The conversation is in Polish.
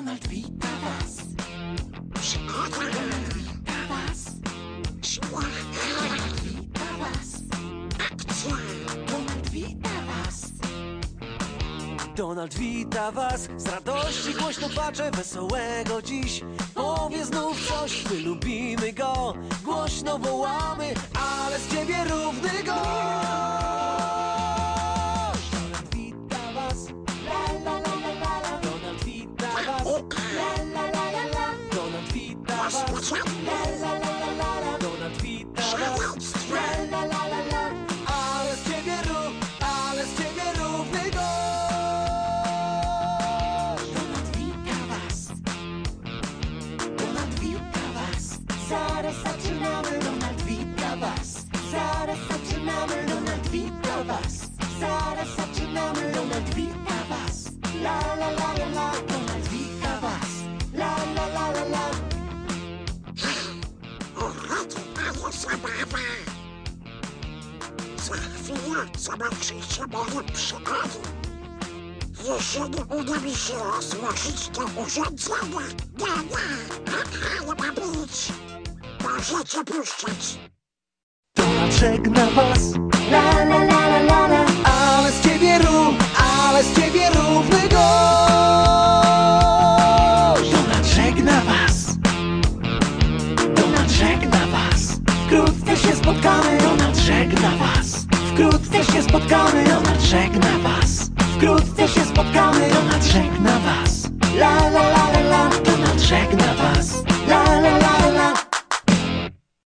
Donald wita was. Donald wita was. Donald wita was. Donald wita was. Donald wita was z radości głośno patrzę wesołego dziś Powie znów coś, my lubimy go Głośno wołamy, Zaraz zaczynamy. Donald wita was. Zaraz zaczynamy. Donald wita was. Zaraz zaczynamy. Donald wita was. La la la la la. Donald wita was. La la la la la. Ale zabawa! Za chwilę zobaczycie moje przygody. Jeżeli uda mi się rozłożyć te urządzenia, nie ma być. Możecie puszczać. Donald żegna was. La la la la la la. Ale z ciebie rów, ale z ciebie równy gość. Donald żegna was. Donald żegna was. Wkrótce się spotkamy. Donald żegna was. Wkrótce się spotkamy. Donald żegna was. Wkrótce się spotkamy. Donald żegna was. La la La la